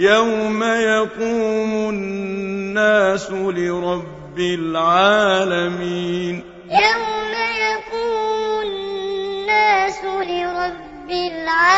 يوم يقوم الناس لرب العالمين يوم يقوم الناس لرب العالمين